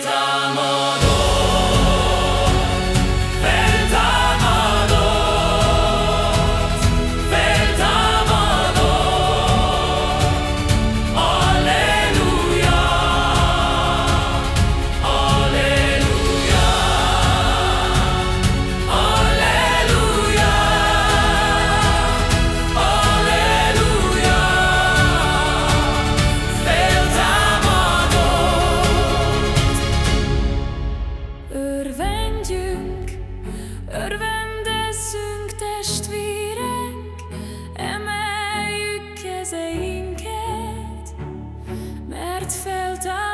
Tamo. Örvendezzünk testvérek, emeljük kezeinket, mert feltáll.